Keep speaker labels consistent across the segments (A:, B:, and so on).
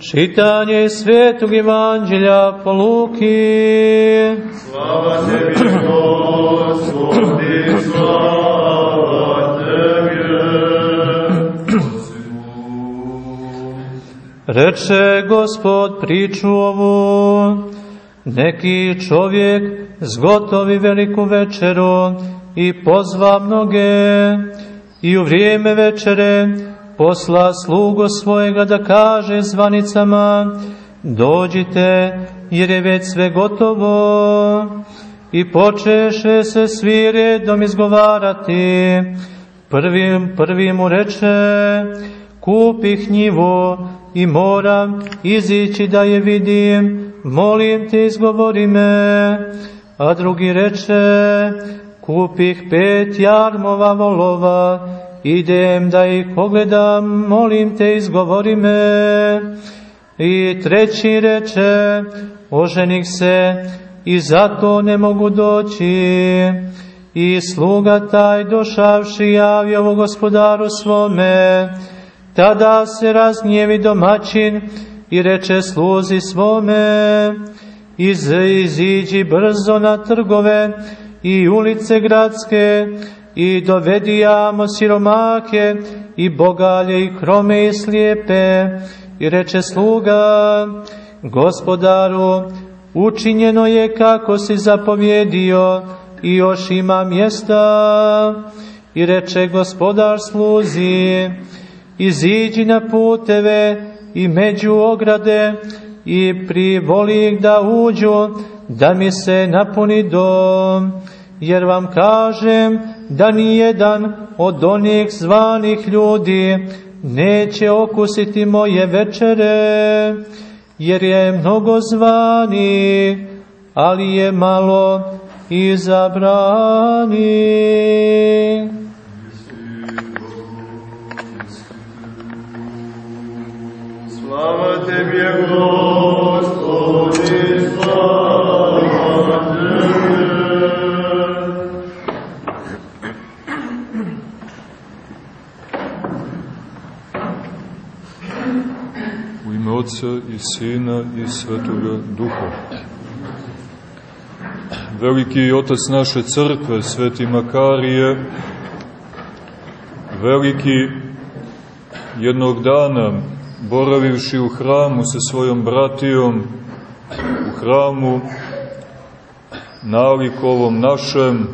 A: Čitanje Svetog Evanđelja po Luki.
B: Slava tebi, Gospodi, slava tebi.
A: Reče Gospod priču ovu, neki čovjek zgotovi veliku večeru i pozva mnoge i u vrijeme večere posla slugo svojega da kaže zvanicama dođite jer je već sve gotovo. I počeše se svi redom izgovarati. Prvim, prvim mu reče kupih njivu i moram izići da je vidim. Molim te izgovori me. A drugi reče kupih pet jarmova volova idem da ih pogledam, molim te izgovori me. I treći reče, oženih se i zato ne mogu doći. I sluga taj došavši javi ovo gospodaru svome, tada se razgnjevi domaćin i reče sluzi svome, iz, iziđi brzo na trgove i ulice gradske, i dovedijamo siromake i bogalje i krome i slijepe. I reče sluga gospodaru učinjeno je kako si zapovjedio i još ima mjesta. I reče gospodar sluzi iziđi na puteve i među ograde i privoli ih da uđu da mi se napuni dom. Jer vam kažem da ni jedan od onih zvanih ljudi neće okusiti moje večere, jer je mnogo zvani, ali je malo izabrani.
B: Slava tebi, Gospodi,
C: Otca i Sina i Svetoga Duha. Veliki otac naše crkve, Sveti Makarije, veliki jednog dana, boravivši u hramu sa svojom bratijom, u hramu nalikovom našem,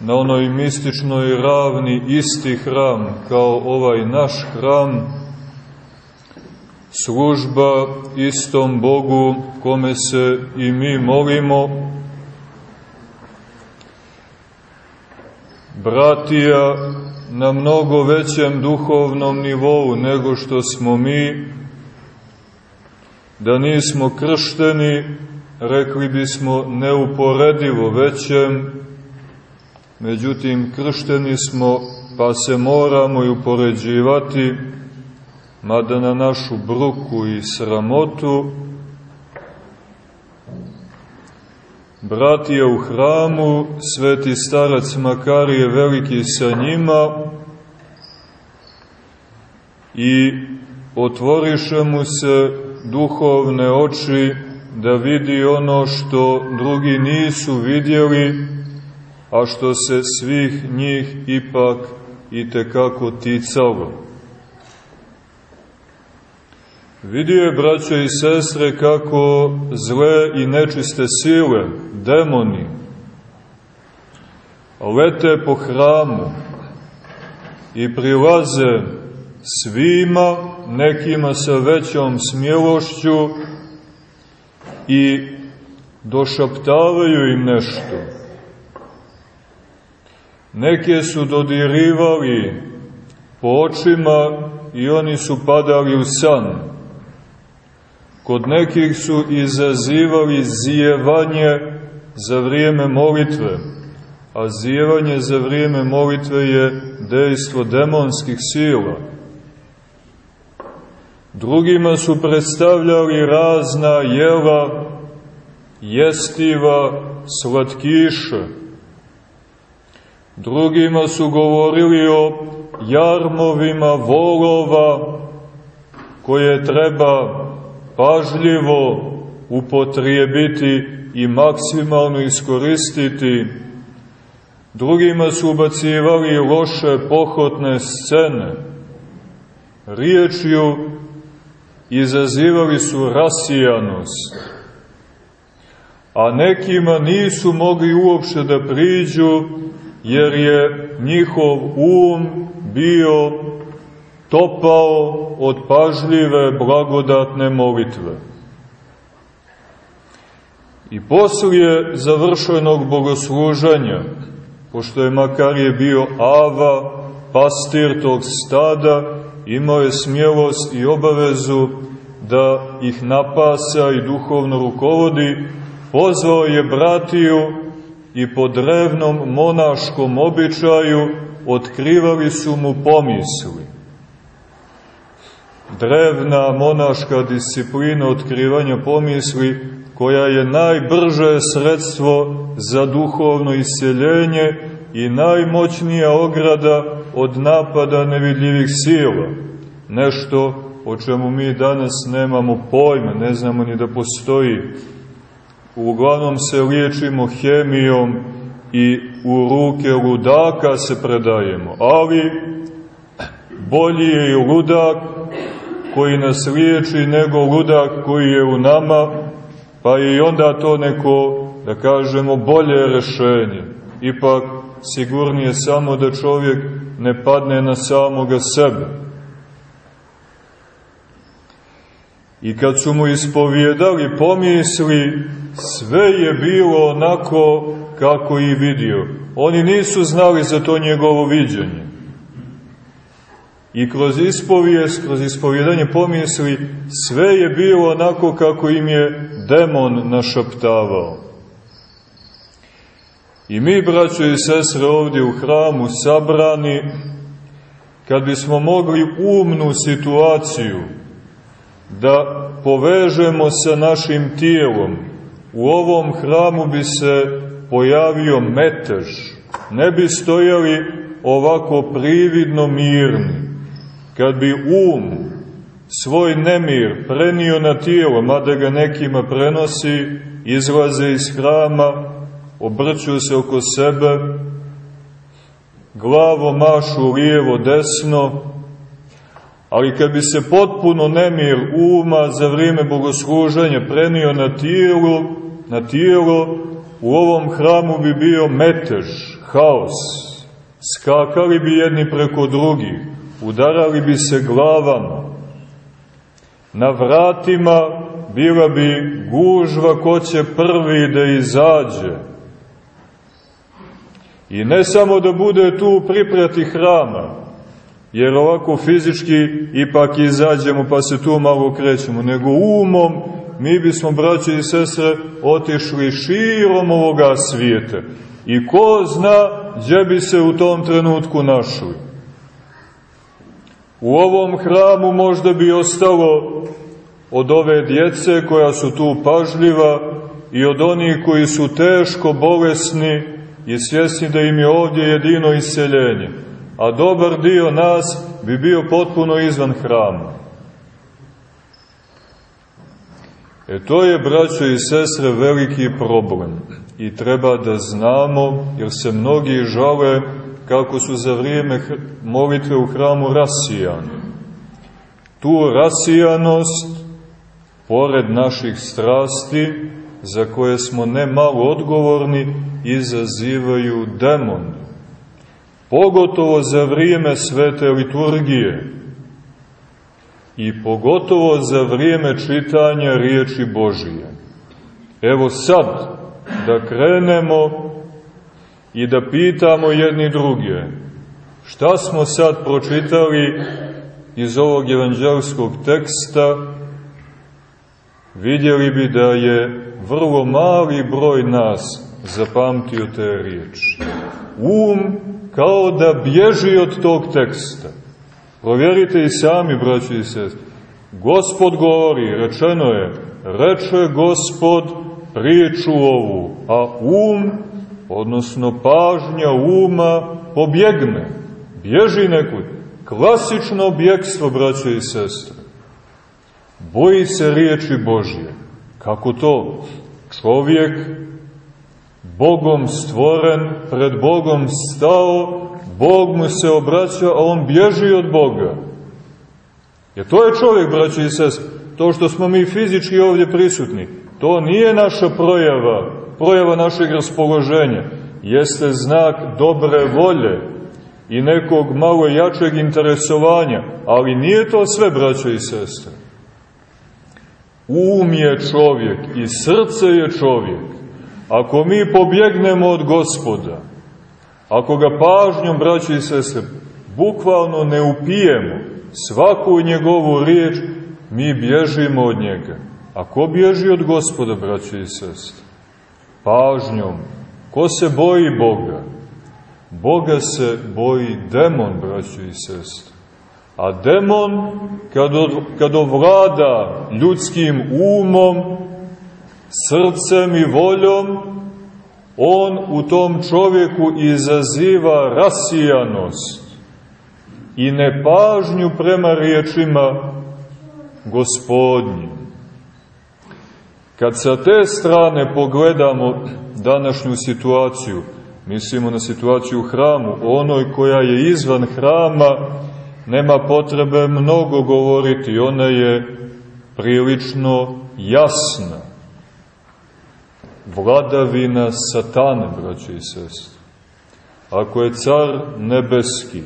C: na onoj mističnoj ravni isti hram kao ovaj naš hram, služba istom Bogu kome se i mi molimo, bratija na mnogo većem duhovnom nivou nego što smo mi, da nismo kršteni, rekli bismo neuporedivo većem, međutim kršteni smo pa se moramo i upoređivati, mada na našu bruku i sramotu, bratija u hramu, sveti starac Makarije veliki sa njima i otvoriše mu se duhovne oči da vidi ono što drugi nisu vidjeli, a što se svih njih ipak i tekako ticalo. Vidio je, braćo i sestre, kako zle i nečiste sile, demoni, lete po hramu i prilaze svima, nekima sa većom smjelošću i došaptavaju im nešto. Neke su dodirivali po očima i oni su padali u san. Kod nekih su izazivali zijevanje za vrijeme molitve, a zijevanje za vrijeme molitve je dejstvo demonskih sila. Drugima su predstavljali razna jela, jestiva, slatkiše. Drugima su govorili o jarmovima volova, koje treba pažljivo upotrijebiti i maksimalno iskoristiti. Drugima su ubacivali loše pohotne scene. Riječju izazivali su rasijanost. A nekima nisu mogli uopšte da priđu, jer je njihov um bio topao od pažljive, blagodatne molitve. I poslije završenog bogosluženja, pošto je Makarije bio Ava, pastir tog stada, imao je smjelost i obavezu da ih napasa i duhovno rukovodi, pozvao je bratiju i po drevnom monaškom običaju otkrivali su mu pomisli. Drevna monaška disciplina otkrivanja pomisli koja je najbrže sredstvo za duhovno isjeljenje i najmoćnija ograda od napada nevidljivih sila. Nešto o čemu mi danas nemamo pojma, ne znamo ni da postoji. Uglavnom se liječimo hemijom i u ruke ludaka se predajemo, ali bolji je i ludak koji nas liječi nego ludak koji je u nama, pa je i onda to neko, da kažemo, bolje rešenje. Ipak sigurnije samo da čovjek ne padne na samoga sebe. I kad su mu ispovjedali pomisli, sve je bilo onako kako i vidio. Oni nisu znali za to njegovo viđenje. I kroz ispovijest, kroz ispovjedanje pomisli, sve je bilo onako kako im je demon našaptavao. I mi, braćo i sestre, ovdje u hramu sabrani, kad bismo mogli umnu situaciju da povežemo sa našim tijelom, u ovom hramu bi se pojavio metež, ne bi stojali ovako prividno mirni, kad bi um svoj nemir prenio na tijelo, mada ga nekima prenosi, izlaze iz hrama, obrću se oko sebe, glavo mašu lijevo desno, ali kad bi se potpuno nemir uma za vrijeme bogosluženja prenio na tijelo, na tijelo, u ovom hramu bi bio metež, haos, skakali bi jedni preko drugih, udarali bi se glavama, na vratima bila bi gužva ko će prvi da izađe. I ne samo da bude tu priprati hrama, jer ovako fizički ipak izađemo pa se tu malo krećemo, nego umom mi bismo, braće i sestre, otišli širom ovoga svijeta. I ko zna gdje bi se u tom trenutku našli. U ovom hramu možda bi ostalo od ove djece koja su tu pažljiva i od onih koji su teško bolesni i svjesni da im je ovdje jedino iseljenje. A dobar dio nas bi bio potpuno izvan hrama. E to je, braćo i sestre, veliki problem. I treba da znamo, jer se mnogi žale kako su za vrijeme molitve u hramu rasijani. Tu rasijanost, pored naših strasti, za koje smo ne malo odgovorni, izazivaju demoni. Pogotovo za vrijeme svete liturgije i pogotovo za vrijeme čitanja riječi Božije. Evo sad da krenemo i da pitamo jedni druge šta smo sad pročitali iz ovog evanđelskog teksta, vidjeli bi da je vrlo mali broj nas zapamtio te riječi. Um kao da bježi od tog teksta. Provjerite i sami, braći i sest. Gospod govori, rečeno je, reče Gospod priču ovu, a um odnosno pažnja uma pobjegne, bježi nekud. Klasično objekstvo, braćo i sestre. Boji se riječi Božje. Kako to? Čovjek, Bogom stvoren, pred Bogom stao, Bog mu se obraća, a on bježi od Boga. Jer to je čovjek, braći i sest, to što smo mi fizički ovdje prisutni, to nije naša projava, projava našeg raspoloženja, jeste znak dobre volje i nekog malo jačeg interesovanja, ali nije to sve, braće i sestre. Um je čovjek i srce je čovjek. Ako mi pobjegnemo od gospoda, ako ga pažnjom, braći i sestre, bukvalno ne upijemo svaku njegovu riječ, mi bježimo od njega. A ko bježi od gospoda, braći i sestre? Pažnjom. Ko se boji Boga? Boga se boji demon, braći i sestre. A demon, kad, od, kad ovlada ljudskim umom, srcem i voljom, on u tom čovjeku izaziva rasijanost i nepažnju prema riječima gospodnjim. Kad sa te strane pogledamo današnju situaciju, mislimo na situaciju u hramu, onoj koja je izvan hrama, nema potrebe mnogo govoriti, ona je prilično jasna. Vladavina satane, braći i sestri. Ako je car nebeski,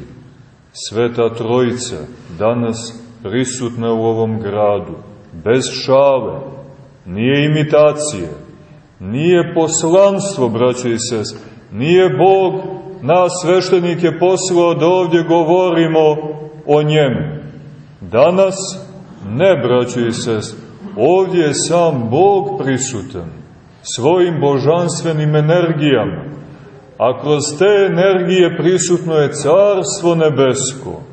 C: sveta trojica, danas prisutna u ovom gradu, bez šale, nije imitacije, nije poslanstvo, braće i sest, nije Bog nas sveštenike poslao da ovdje govorimo o njemu. Danas ne, braće i sest, ovdje je sam Bog prisutan svojim božanstvenim energijama, a kroz te energije prisutno je Carstvo nebesko.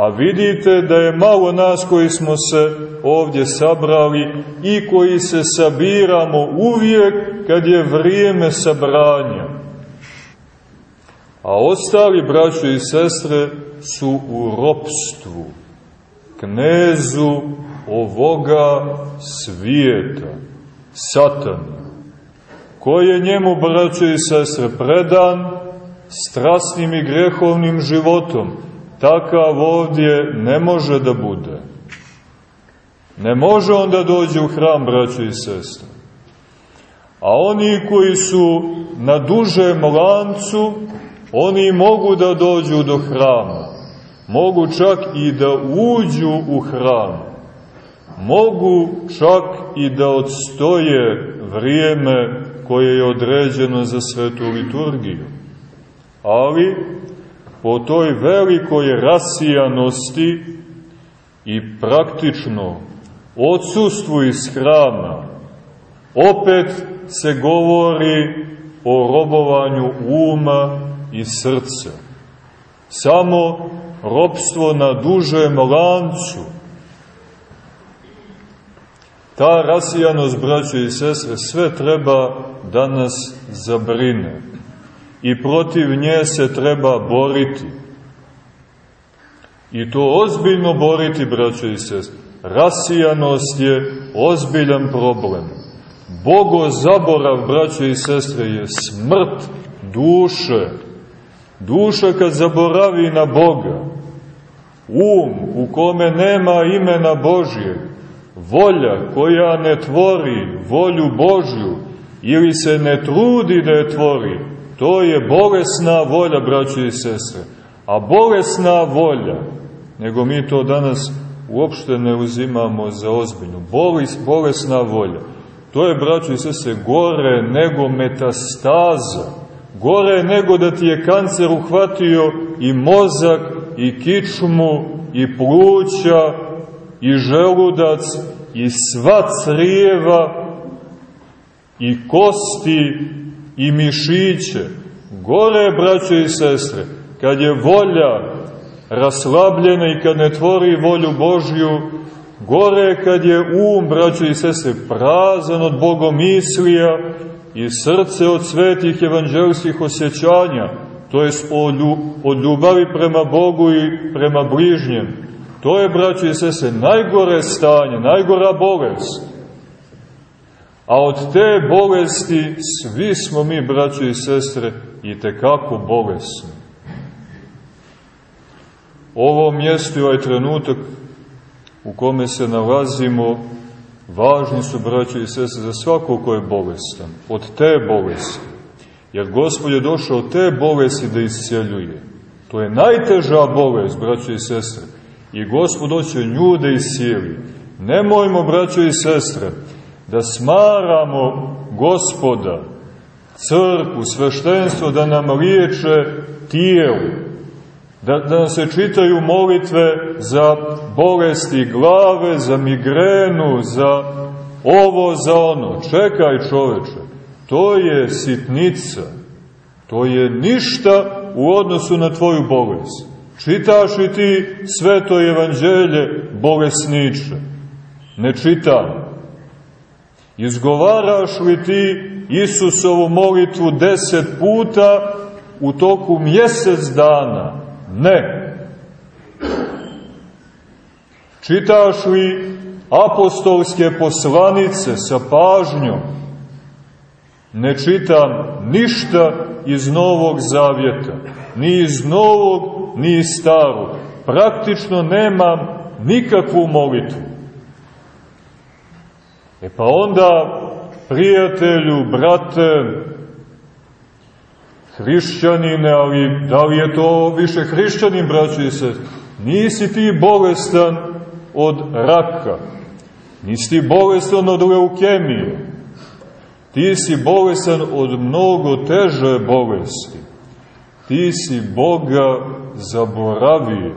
C: A vidite da je malo nas koji smo se ovdje sabrali i koji se sabiramo uvijek kad je vrijeme sabranja. A ostali braćo i sestre su u ropstvu, knezu ovoga svijeta, satana, koji je njemu, braćo i sestre, predan strasnim i grehovnim životom, takav ovdje ne može da bude. Ne može on da dođe u hram, braćo i sestre. A oni koji su na dužem lancu, oni mogu da dođu do hrama. Mogu čak i da uđu u hram. Mogu čak i da odstoje vrijeme koje je određeno za svetu liturgiju. Ali, po toj velikoj rasijanosti i praktično odsustvu iz hrama, opet se govori o robovanju uma i srca. Samo robstvo na dužem lancu. Ta rasijanost, braće i sestre, sve treba da nas zabrine i protiv nje se treba boriti. I to ozbiljno boriti, braćo i sest. Rasijanost je ozbiljan problem. Bogo zaborav, braćo i sestre, je smrt duše. Duša kad zaboravi na Boga, um u kome nema imena Božijeg, volja koja ne tvori volju Božju ili se ne trudi da je tvori, To je bolesna volja, braći i sestre. A bolesna volja, nego mi to danas uopšte ne uzimamo za ozbiljnu, Bolis, bolesna volja, to je, braći i sestre, gore nego metastaza, gore nego da ti je kancer uhvatio i mozak, i kičmu, i pluća, i želudac, i sva crijeva, i kosti, i mišiće. Gore, braćo i sestre, kad je volja raslabljena i kad ne tvori volju Božju, gore kad je um, braćo i sestre, prazan od bogomislija i srce od svetih evanđelskih osjećanja, to jest od ljubavi prema Bogu i prema bližnjem, To je, braćo i sese, najgore stanje, najgora bolest. A od te bolesti svi smo mi, braćo i sestre, i tekako bolesni. Ovo mjesto i ovaj trenutak u kome se nalazimo, važni su, braćo i sestre, za svako ko je bolestan, od te bolesti. Jer Gospod je došao od te bolesti da iscijeljuje. To je najteža bolest, braćo i sestre. I Gospod hoće nju da iscijeli. Nemojmo, braćo i sestre, da smaramo gospoda, crkvu, sveštenstvo, da nam liječe tijelu, da, da nam se čitaju molitve za bolesti glave, za migrenu, za ovo, za ono. Čekaj čoveče, to je sitnica, to je ništa u odnosu na tvoju bolest. Čitaš li ti sveto evanđelje bolesniče? Ne čitam. Izgovaraš li ti Isusovu molitvu deset puta u toku mjesec dana? Ne. Čitaš li apostolske poslanice sa pažnjom? Ne čitam ništa iz Novog Zavjeta, ni iz Novog, ni iz Starog. Praktično nemam nikakvu molitvu. E pa onda, prijatelju, brate, hrišćanine, ali da li je to više hrišćanin, braći i se, nisi ti bolestan od raka, nisi ti bolestan od leukemije, ti si bolestan od mnogo teže bolesti, ti si Boga zaboravio,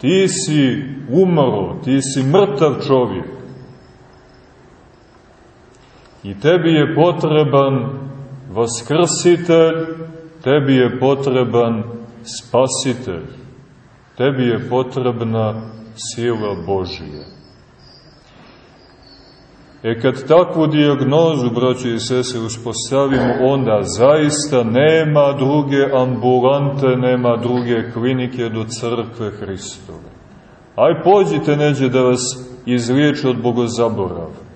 C: ti si umro, ti si mrtav čovjek, I tebi je potreban vaskrsitelj, tebi je potreban spasitelj, tebi je potrebna sila Božija. E kad takvu diagnozu, braći i sese, uspostavimo, onda zaista nema druge ambulante, nema druge klinike do crkve Hristove. Aj pođite neđe da vas izliječe od bogozaborava.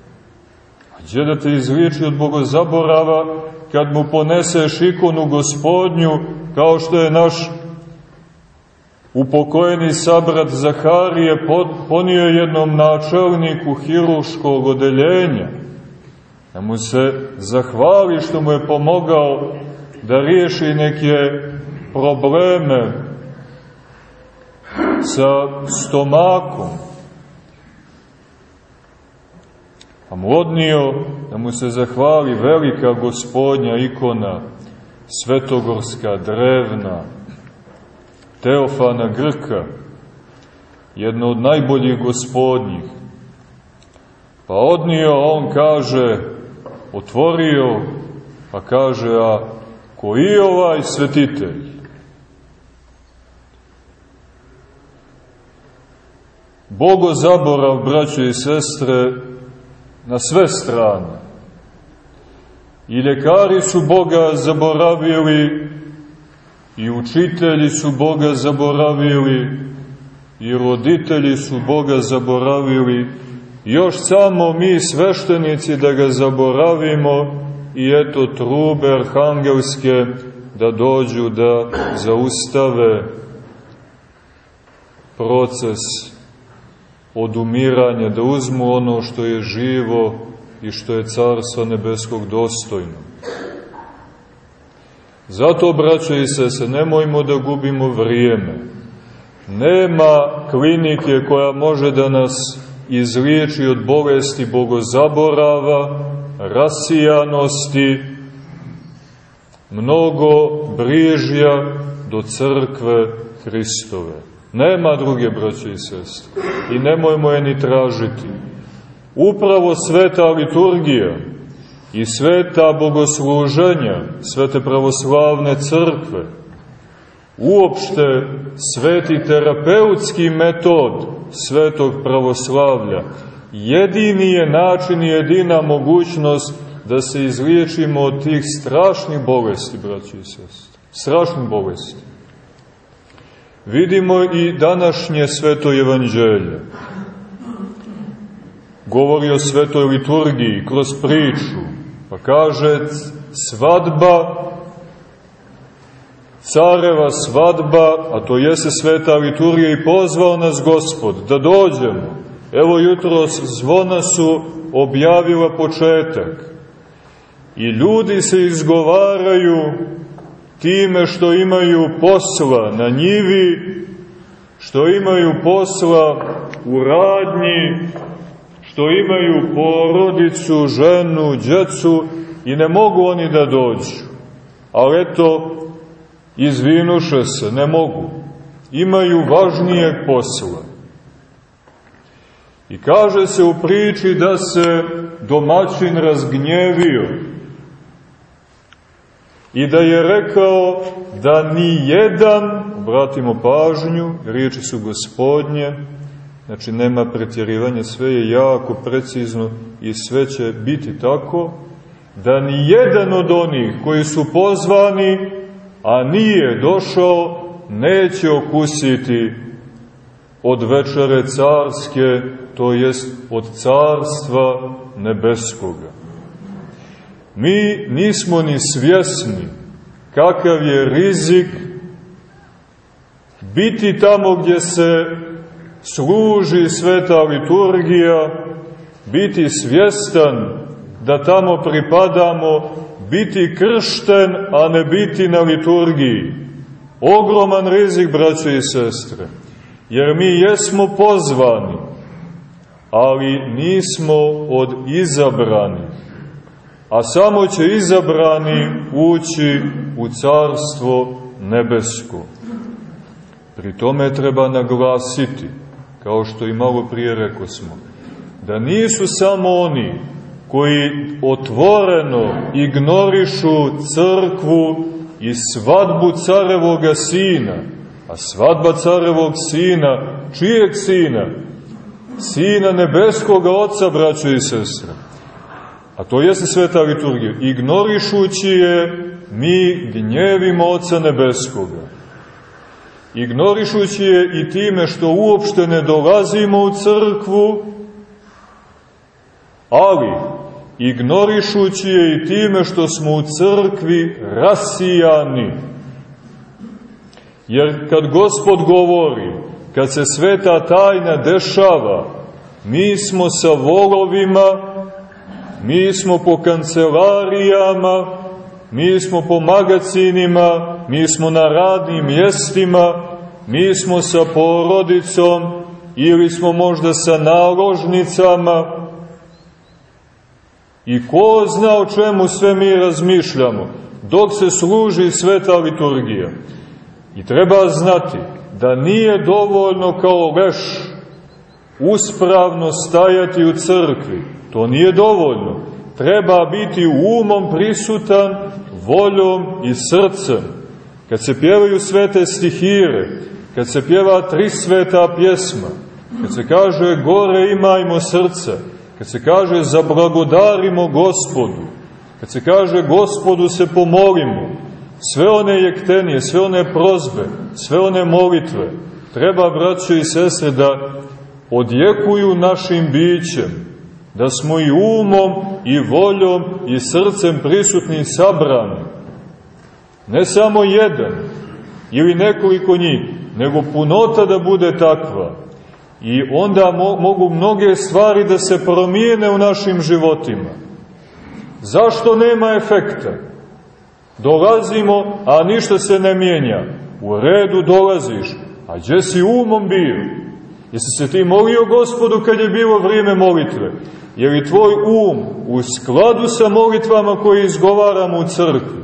C: Gdje da te izliči od bogozaborava kad mu poneseš ikonu gospodnju, kao što je naš upokojeni sabrat Zaharije ponio jednom načelniku hiruškog odeljenja, da mu se zahvali što mu je pomogao da riješi neke probleme sa stomakom, pa mu odnio da mu se zahvali velika gospodnja ikona, svetogorska, drevna, Teofana Grka, jedna od najboljih gospodnjih. Pa odnio, on kaže, otvorio, pa kaže, a koji je ovaj svetitelj? Bogo zaborav, braćo i sestre, na sve strane. I ljekari su Boga zaboravili, i učitelji su Boga zaboravili, i roditelji su Boga zaboravili, još samo mi sveštenici da ga zaboravimo i eto trube arhangelske da dođu da zaustave proces odumiranja, da uzmu ono što je živo i što je carstva nebeskog dostojno. Zato, braćo i sese, nemojmo da gubimo vrijeme. Nema klinike koja može da nas izliječi od bolesti bogozaborava, rasijanosti, mnogo brižja do crkve Hristove. Nema druge braće i sestre. I nemojmo je ni tražiti. Upravo sveta liturgija i sveta bogosluženja, svete pravoslavne crkve, uopšte sveti terapeutski metod svetog pravoslavlja, jedini je način i jedina mogućnost da se izliječimo od tih strašnih bolesti, braći i sestre. Strašnih bolesti. Vidimo i današnje sveto evanđelje. Govori o svetoj liturgiji kroz priču, pa kaže svadba, careva svadba, a to jeste sveta liturgija i pozvao nas Gospod da dođemo. Evo jutro zvona su objavila početak. I ljudi se izgovaraju time što imaju posla na njivi, što imaju posla u radnji, što imaju porodicu, ženu, djecu i ne mogu oni da dođu. Ali eto, izvinuše se, ne mogu. Imaju važnijeg posla. I kaže se u priči da se domaćin razgnjevio i da je rekao da ni jedan, obratimo pažnju, riječi su gospodnje, znači nema pretjerivanja, sve je jako precizno i sve će biti tako, da ni jedan od onih koji su pozvani, a nije došao, neće okusiti od večere carske, to jest od carstva nebeskoga. Mi nismo ni svjesni kakav je rizik biti tamo gdje se služi sveta liturgija, biti svjestan da tamo pripadamo, biti kršten, a ne biti na liturgiji. Ogroman rizik, braće i sestre, jer mi jesmo pozvani, ali nismo od izabranih a samo će izabrani ući u carstvo nebesko. Pri tome treba naglasiti, kao što i malo prije reko smo, da nisu samo oni koji otvoreno ignorišu crkvu i svadbu carevoga sina, a svadba carevog sina, čijeg sina? Sina nebeskoga oca, braćo i sestre A to jeste sveta liturgija. Ignorišući je, mi gnjevimo Oca Nebeskoga. Ignorišući je i time što uopšte ne dolazimo u crkvu, ali ignorišući je i time što smo u crkvi rasijani. Jer kad Gospod govori, kad se sveta tajna dešava, mi smo sa volovima mi smo po kancelarijama, mi smo po magacinima, mi smo na radnim mjestima, mi smo sa porodicom ili smo možda sa naložnicama i ko zna o čemu sve mi razmišljamo dok se služi sveta liturgija. I treba znati da nije dovoljno kao leš uspravno stajati u crkvi, To nije dovoljno. Treba biti umom prisutan, voljom i srcem. Kad se pjevaju svete stihire, kad se pjeva tri sveta pjesma, kad se kaže gore imajmo srce, kad se kaže zablagodarimo gospodu, kad se kaže gospodu se pomolimo, sve one jektenije, sve one prozbe, sve one molitve, treba, braćo i sestre, da odjekuju našim bićem, da smo i umom i voljom i srcem prisutni i sabrani. Ne samo jedan ili nekoliko njih, nego punota da bude takva. I onda mo mogu mnoge stvari da se promijene u našim životima. Zašto nema efekta? Dolazimo, a ništa se ne mijenja. U redu dolaziš, a gdje si umom bio? Jesi se ti molio gospodu kad je bilo vrijeme molitve? Je li tvoj um u skladu sa molitvama koje izgovaramo u crkvi?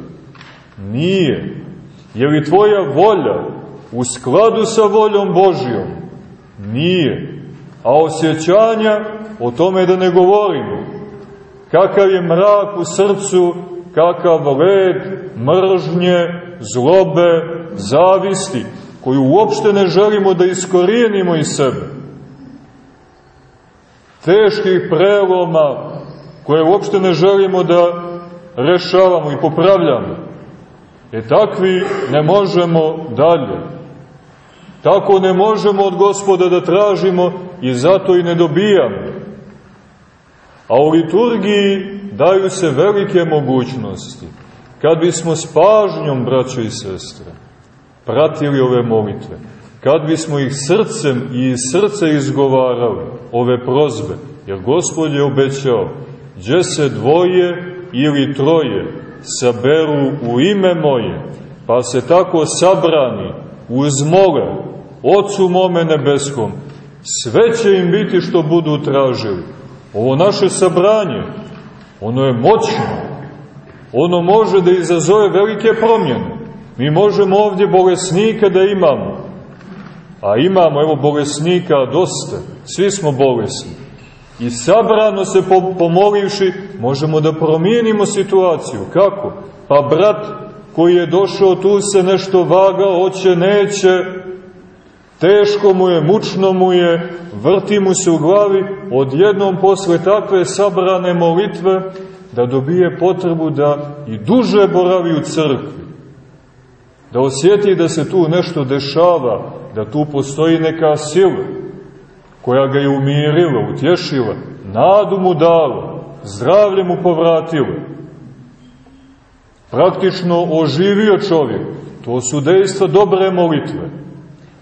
C: Nije. Je li tvoja volja u skladu sa voljom Božijom? Nije. A osjećanja, o tome da ne govorimo. Kakav je mrak u srcu, kakav led, mržnje, zlobe, zavisti, koju uopšte ne želimo da iskorijenimo iz sebe teških preloma koje uopšte ne želimo da rešavamo i popravljamo. E takvi ne možemo dalje. Tako ne možemo od gospoda da tražimo i zato i ne dobijamo. A u liturgiji daju se velike mogućnosti. Kad bismo s pažnjom, braćo i sestre, pratili ove molitve, kad bismo ih srcem i iz srca izgovarali, ove prozbe, jer Gospod je obećao, gdje se dvoje ili troje saberu u ime moje, pa se tako sabrani uz moga, Otcu mome nebeskom, sve će im biti što budu tražili. Ovo naše sabranje, ono je moćno, ono može da izazove velike promjene. Mi možemo ovdje bolesnika da imamo, a imamo, evo, bolesnika dosta, svi smo bolesni. I sabrano se pomolivši, možemo da promijenimo situaciju. Kako? Pa brat koji je došao tu se nešto vaga, oće, neće, teško mu je, mučno mu je, vrti mu se u glavi, odjednom posle takve sabrane molitve, da dobije potrebu da i duže boravi u crkvi. Da osjeti da se tu nešto dešava, da tu postoji neka sila koja ga je umirila, utješila, nadu mu dala, zdravlje mu povratila. Praktično oživio čovjek. To su dejstva dobre molitve.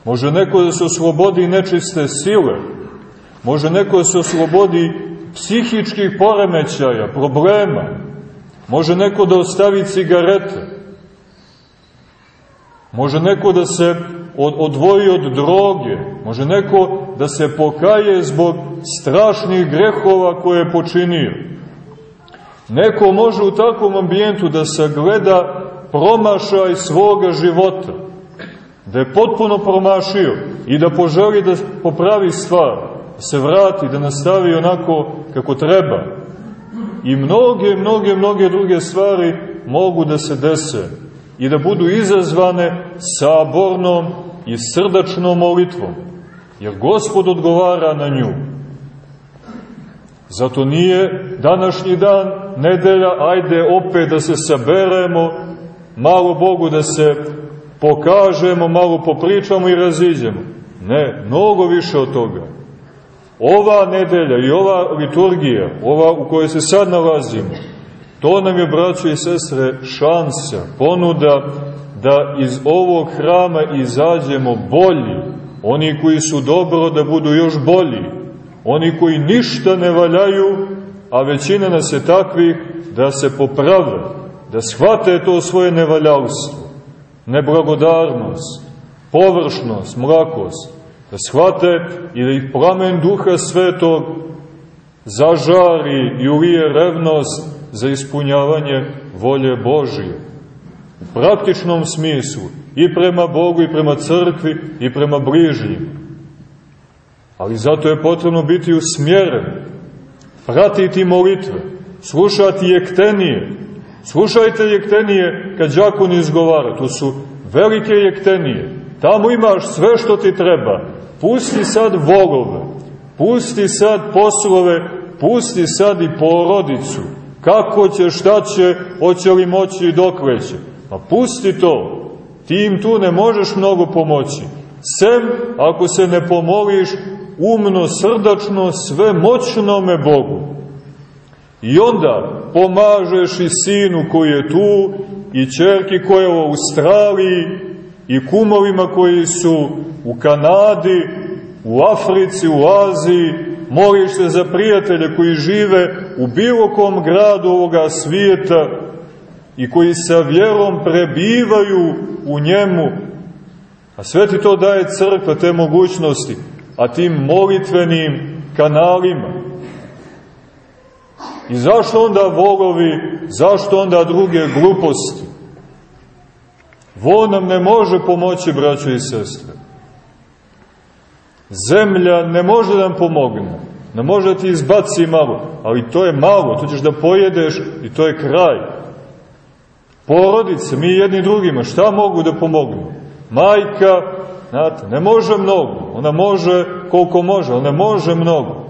C: Može neko da se oslobodi nečiste sile. Može neko da se oslobodi psihičkih poremećaja, problema. Može neko da ostavi cigarete. Može neko da se od, odvoji od droge. Može neko da se pokaje zbog strašnih grehova koje je počinio. Neko može u takvom ambijentu da sagleda promašaj svoga života, da je potpuno promašio i da poželi da popravi stvar, da se vrati, da nastavi onako kako treba. I mnoge, mnoge, mnoge druge stvari mogu da se dese i da budu izazvane sabornom i srdačnom molitvom, jer Gospod odgovara na nju. Zato nije današnji dan, nedelja, ajde opet da se saberemo, malo Bogu da se pokažemo, malo popričamo i raziđemo. Ne, mnogo više od toga. Ova nedelja i ova liturgija, ova u kojoj se sad nalazimo, to nam je, braćo i sestre, šansa, ponuda da iz ovog hrama izađemo bolji, oni koji su dobro da budu još bolji, oni koji ništa ne valjaju, a većina nas je takvih da se poprave, da shvate to svoje nevaljalstvo, neblagodarnost, površnost, mlakost, da shvate i da ih plamen duha svetog zažari i ulije revnost za ispunjavanje volje Božije u praktičnom smislu, i prema Bogu, i prema crkvi, i prema bližnjim. Ali zato je potrebno biti usmjeren, pratiti molitve, slušati jektenije. Slušajte jektenije kad džakon izgovara, to su velike jektenije. Tamo imaš sve što ti treba. Pusti sad volove, pusti sad poslove, pusti sad i porodicu. Kako će, šta će, hoće li moći i dokle će. Pa pusti to, ti im tu ne možeš mnogo pomoći. Sem ako se ne pomoliš umno, srdačno, sve moćnome Bogu. I onda pomažeš i sinu koji je tu, i čerki koja je u Australiji, i kumovima koji su u Kanadi, u Africi, u Aziji, moliš se za prijatelje koji žive u bilo kom gradu ovoga svijeta, i koji sa vjerom prebivaju u njemu, a sve ti to daje crkva, te mogućnosti, a tim molitvenim kanalima. I zašto onda volovi, zašto onda druge gluposti? Vo nam ne može pomoći, braćo i sestre. Zemlja ne može da nam pomogne. Ne može da ti izbaci malo, ali to je malo, to ćeš da pojedeš i to je kraj. Porodice, mi jedni drugima, šta mogu da pomognu? Majka, znate, ne može mnogo. Ona može koliko može, ona može mnogo.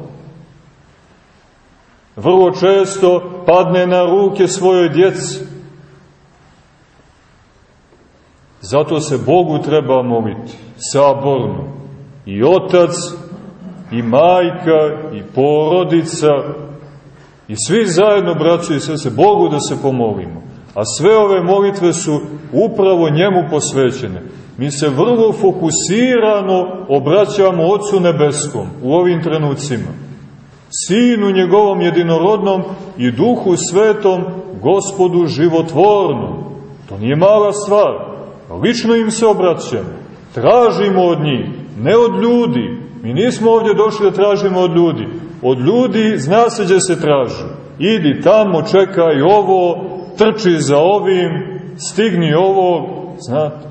C: Vrlo često padne na ruke svojoj djeci. Zato se Bogu treba moliti. saborno. I otac, i majka, i porodica, i svi zajedno, braćo i sese, Bogu da se pomolimo. A sve ove molitve su upravo njemu posvećene. Mi se vrlo fokusirano obraćamo Otcu Nebeskom u ovim trenucima. Sinu njegovom jedinorodnom i Duhu Svetom, Gospodu životvornom. To nije mala stvar. Lično im se obraćamo. Tražimo od njih, ne od ljudi. Mi nismo ovdje došli da tražimo od ljudi. Od ljudi zna se gdje se traži. Idi tamo, čekaj ovo, trči za ovim, stigni ovo, znate.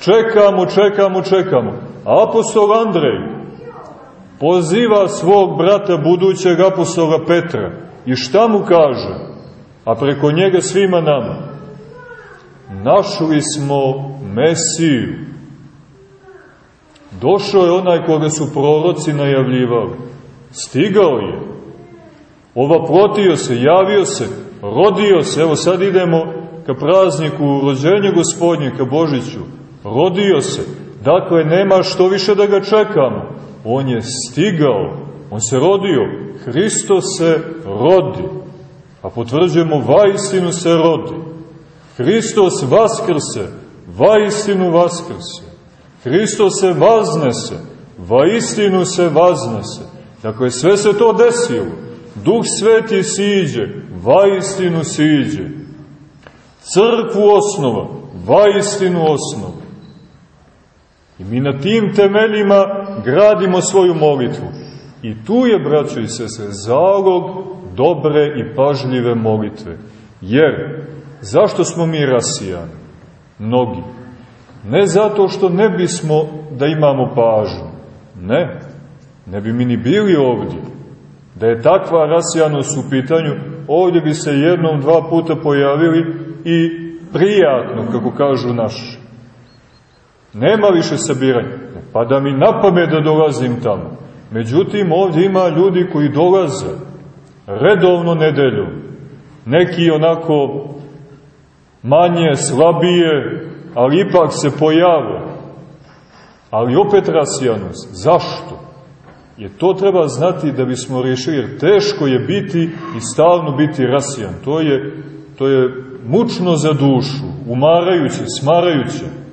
C: Čekamo, čekamo, čekamo. Apostol Andrej poziva svog brata budućeg apostola Petra. I šta mu kaže? A preko njega svima nama. Našli smo Mesiju. Došao je onaj koga su proroci najavljivali. Stigao je. Ovaprotio se, javio se, rodio se. Evo sad idemo ka prazniku rođenja gospodnje, ka Božiću rodio se. Dakle, nema što više da ga čekamo. On je stigao, on se rodio. Hristo se rodi. A potvrđujemo, vajstinu se rodi. Hristos vaskrse, vajstinu vaskrse. Hristos se vaznese, vajstinu se vaznese. Dakle, sve se to desilo. Duh sveti siđe, vajstinu siđe. Crkvu osnova, vajstinu osnova. I mi na tim temeljima gradimo svoju molitvu. I tu je, braćo i sese, zalog dobre i pažljive molitve. Jer, zašto smo mi rasijani? Mnogi. Ne zato što ne bismo da imamo pažnju. Ne. Ne bi mi ni bili ovdje. Da je takva rasijanost u pitanju, ovdje bi se jednom, dva puta pojavili i prijatno, kako kažu naši. Nema više sabiranja. Pa da mi napame da dolazim tamo. Međutim, ovdje ima ljudi koji dolaze redovno nedeljom. Neki onako manje, slabije, ali ipak se pojave. Ali opet rasijanost. Zašto? Jer to treba znati da bismo riješili, jer teško je biti i stalno biti rasijan. To je, to je mučno za dušu, umarajuće, smarajuće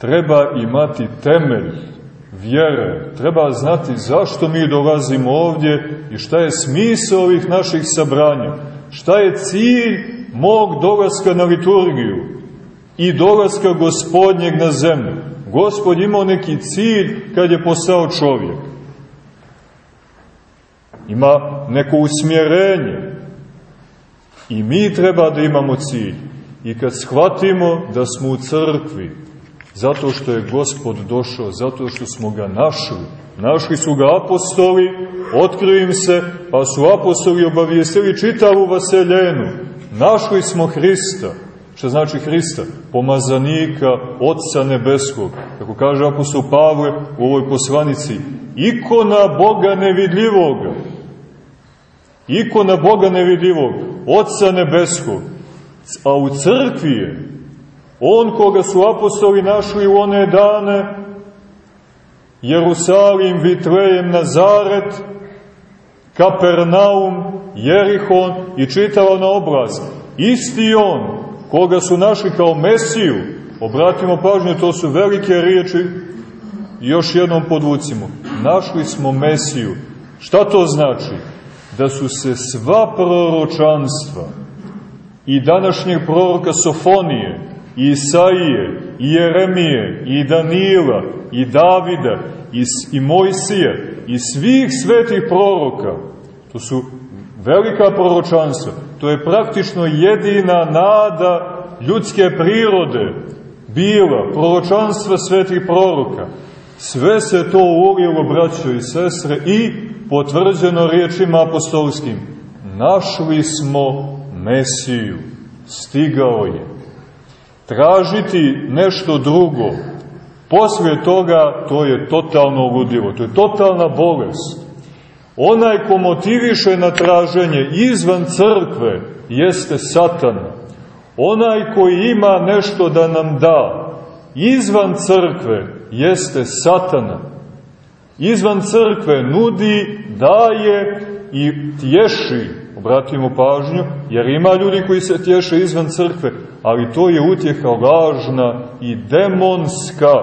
C: treba imati temelj vjere, treba znati zašto mi dolazimo ovdje i šta je smisao ovih naših sabranja, šta je cilj mog dolaska na liturgiju i dolaska gospodnjeg na zemlju. Gospod imao neki cilj kad je postao čovjek. Ima neko usmjerenje. I mi treba da imamo cilj. I kad shvatimo da smo u crkvi, Zato što je Gospod došao, zato što smo ga našli. Našli su ga apostoli, otkriju im se, pa su apostoli obavijestili čitavu vaseljenu. Našli smo Hrista. Što znači Hrista? Pomazanika Otca Nebeskog. Kako kaže apostol Pavle u ovoj poslanici, ikona Boga nevidljivoga. Ikona Boga nevidljivog, Otca Nebeskog. A u crkvi je On koga su apostoli našli u one dane, Jerusalim, Vitlejem, Nazaret, Kapernaum, Jerihon i čitava na obraz. Isti on, koga su našli kao Mesiju, obratimo pažnju, to su velike riječi, još jednom podvucimo. Našli smo Mesiju. Šta to znači? Da su se sva proročanstva i današnjeg proroka Sofonije, i Isaije, i Jeremije, i Danila, i Davida, i, i Mojsija, i svih svetih proroka. To su velika proročanstva. To je praktično jedina nada ljudske prirode bila, proročanstva svetih proroka. Sve se to ulilo, braćo i sestre, i potvrđeno riječima apostolskim. Našli smo Mesiju. Stigao je tražiti nešto drugo, posle toga to je totalno ludilo, to je totalna bolest. Onaj ko motiviše na traženje izvan crkve jeste satana. Onaj koji ima nešto da nam da, izvan crkve jeste satana. Izvan crkve nudi, daje i tješi, obratimo pažnju, jer ima ljudi koji se tješe izvan crkve, ali to je utjeha lažna i demonska.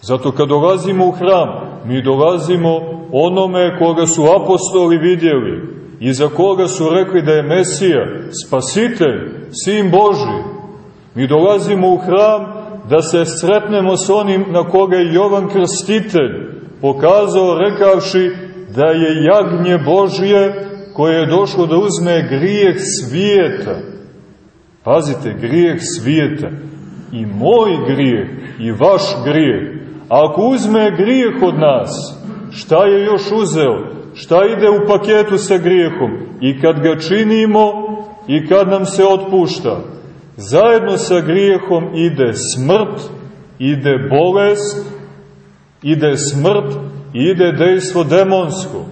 C: Zato kad dolazimo u hram, mi dolazimo onome koga su apostoli vidjeli i za koga su rekli da je Mesija, spasitelj, sin Boži. Mi dolazimo u hram da se sretnemo s onim na koga je Jovan Krstitelj pokazao rekavši da je jagnje Božje koje je došlo da uzme grijeh svijeta. Pazite, grijeh svijeta. I moj grijeh, i vaš grijeh. Ako uzme grijeh od nas, šta je još uzeo? Šta ide u paketu sa grijehom? I kad ga činimo, i kad nam se otpušta, zajedno sa grijehom ide smrt, ide bolest, ide smrt, ide dejstvo demonsko.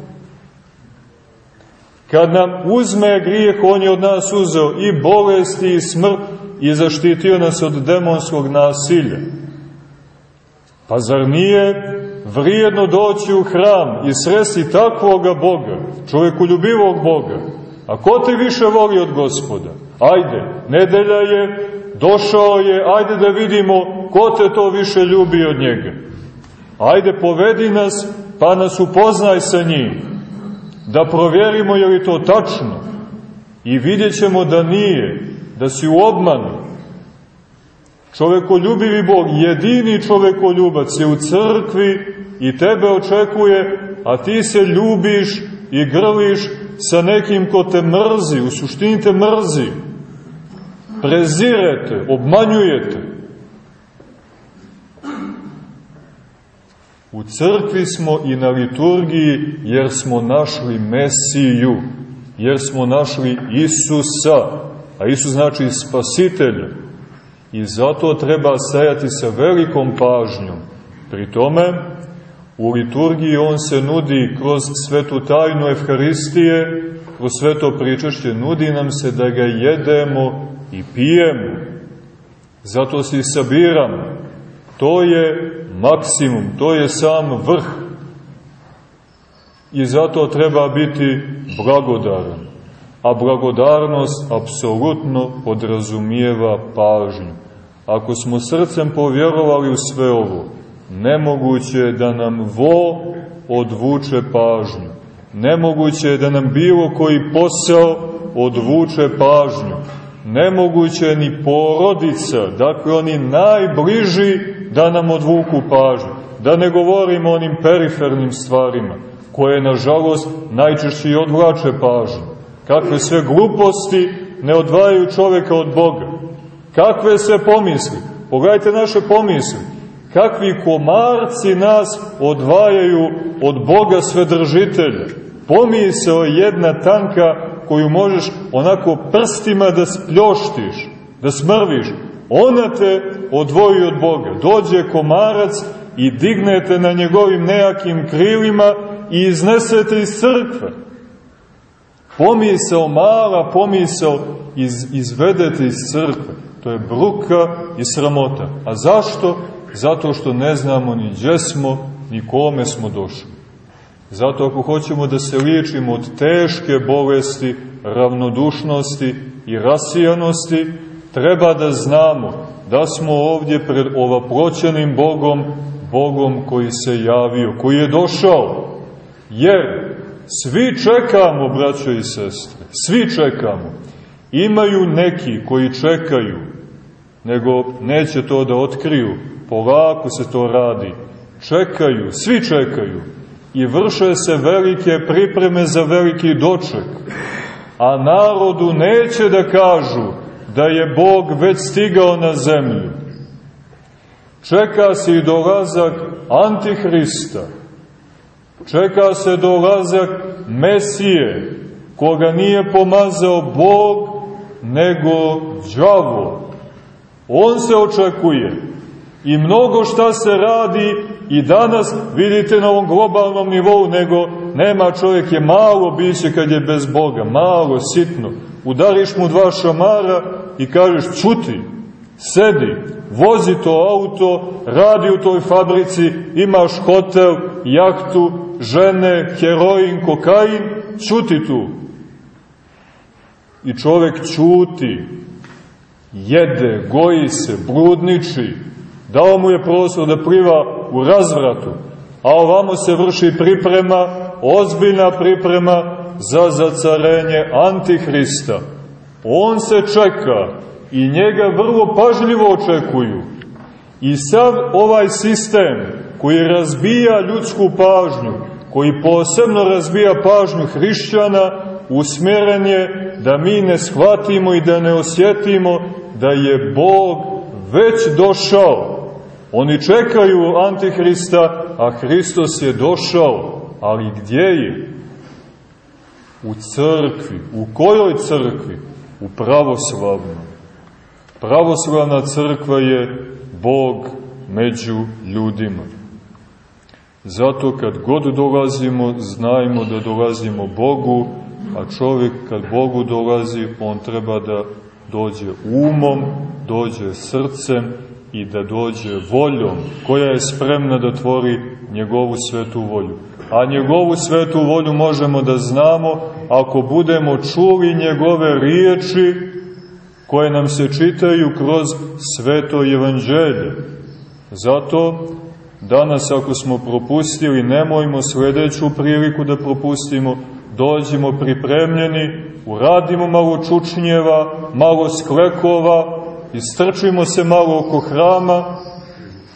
C: Kad nam uzme grijeh, on je od nas uzeo i bolesti i smrt i zaštitio nas od demonskog nasilja. Pa zar nije vrijedno doći u hram i sresti takvoga Boga, čovjekoljubivog Boga? A ko te više voli od gospoda? Ajde, nedelja je, došao je, ajde da vidimo ko te to više ljubi od njega. Ajde, povedi nas, pa nas upoznaj sa njim, da provjerimo je li to tačno. I vidjet da nije, da si u obmanu. Čovekoljubivi Bog, jedini čovekoljubac je u crkvi i tebe očekuje, a ti se ljubiš i grliš sa nekim ko te mrzi, u suštini te mrzi. Prezirete, obmanjujete. U crkvi smo i na liturgiji jer smo našli Mesiju, jer smo našli Isusa, a Isus znači spasitelja. I zato treba stajati sa velikom pažnjom. Pri tome, u liturgiji on se nudi kroz svetu tajnu Evharistije, kroz sveto pričašće, nudi nam se da ga jedemo i pijemo. Zato se i sabiramo. To je maksimum, to je sam vrh. I zato treba biti blagodaran. A blagodarnost apsolutno podrazumijeva pažnju. Ako smo srcem povjerovali u sve ovo, nemoguće je da nam vo odvuče pažnju. Nemoguće je da nam bilo koji posao odvuče pažnju. Nemoguće je ni porodica, dakle oni najbliži da nam odvuku pažnju. Da ne govorimo onim perifernim stvarima, koje, nažalost, najčešće i odvlače pažnju. Kakve sve gluposti ne odvajaju čoveka od Boga. Kakve sve pomisli. Pogledajte naše pomisli. Kakvi komarci nas odvajaju od Boga svedržitelja. Pomisao je jedna tanka koju možeš onako prstima da spljoštiš, da smrviš. Ona te odvoji od Boga. Dođe komarac i dignete na njegovim nejakim krilima i iznesete iz crkve. Pomisao, mala pomisao, iz, izvedete iz crkve. To je bruka i sramota. A zašto? Zato što ne znamo ni gdje smo, ni kome smo došli. Zato ako hoćemo da se liječimo od teške bolesti, ravnodušnosti i rasijanosti, treba da znamo da smo ovdje pred ovaproćenim Bogom, Bogom koji se javio, koji je došao. Jer svi čekamo, braćo i sestre, svi čekamo. Imaju neki koji čekaju, nego neće to da otkriju, polako se to radi. Čekaju, svi čekaju i vrše se velike pripreme za veliki doček. A narodu neće da kažu da je Bog već stigao na zemlju. Čeka se i dolazak Antihrista. Čeka se dolazak Mesije, koga nije pomazao Bog, nego đavo. On se očekuje. I mnogo šta se radi i danas vidite na ovom globalnom nivou, nego nema čovjek je malo biće kad je bez Boga, malo, sitno. Udariš mu dva šamara i kažeš čuti, Sedi, vozi to auto, radi u toj fabrici, imaš hotel, jahtu, žene, heroin, kokain, čuti tu. I čovek čuti, jede, goji se, brudniči, dao mu je prostor da pliva u razvratu, a ovamo se vrši priprema, ozbiljna priprema za zacarenje Antihrista. On se čeka i njega vrlo pažljivo očekuju. I sav ovaj sistem koji razbija ljudsku pažnju, koji posebno razbija pažnju hrišćana, usmjeren je da mi ne shvatimo i da ne osjetimo da je Bog već došao. Oni čekaju Antihrista, a Hristos je došao. Ali gdje je? U crkvi. U kojoj crkvi? U pravoslavnoj. Pravoslavna crkva je Bog među ljudima. Zato kad god dolazimo, znajmo da dolazimo Bogu, a čovjek kad Bogu dolazi, on treba da dođe umom, dođe srcem i da dođe voljom, koja je spremna da tvori njegovu svetu volju. A njegovu svetu volju možemo da znamo ako budemo čuli njegove riječi koje nam se čitaju kroz sveto evanđelje. Zato danas ako smo propustili, nemojmo sledeću priliku da propustimo, dođimo pripremljeni, uradimo malo čučnjeva, malo sklekova, istrčimo se malo oko hrama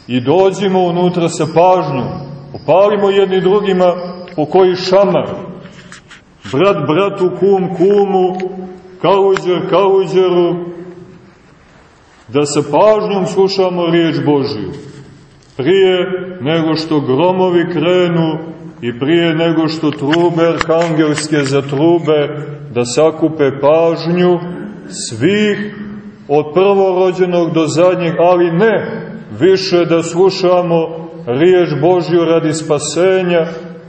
C: i dođimo unutra sa pažnjom, opalimo jedni drugima po koji šamar, brat bratu, kum kumu, kaluđer kaluđeru, da sa pažnjom slušamo riječ Božiju. Prije nego što gromovi krenu i prije nego što trube arhangelske zatrube, da sakupe pažnju svih od prvorođenog do zadnjeg, ali ne više da slušamo riječ Božju radi spasenja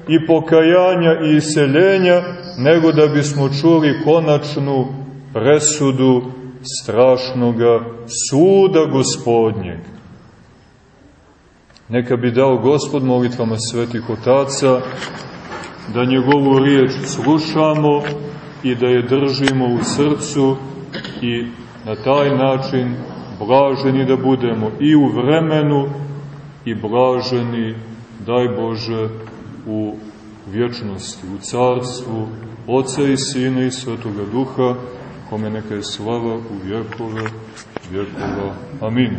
C: i pokajanja i iseljenja, nego da bismo čuli konačnu presudu strašnoga suda gospodnjeg. Neka bi dao gospod molitvama svetih otaca da njegovu riječ slušamo i da je držimo u srcu i na taj način blaženi da budemo i u vremenu i blaženi, daj Bože, u vječnosti, u carstvu Oca i Sina i Svetoga Duha, kome neka je slava u vjekove vjekova. Amin.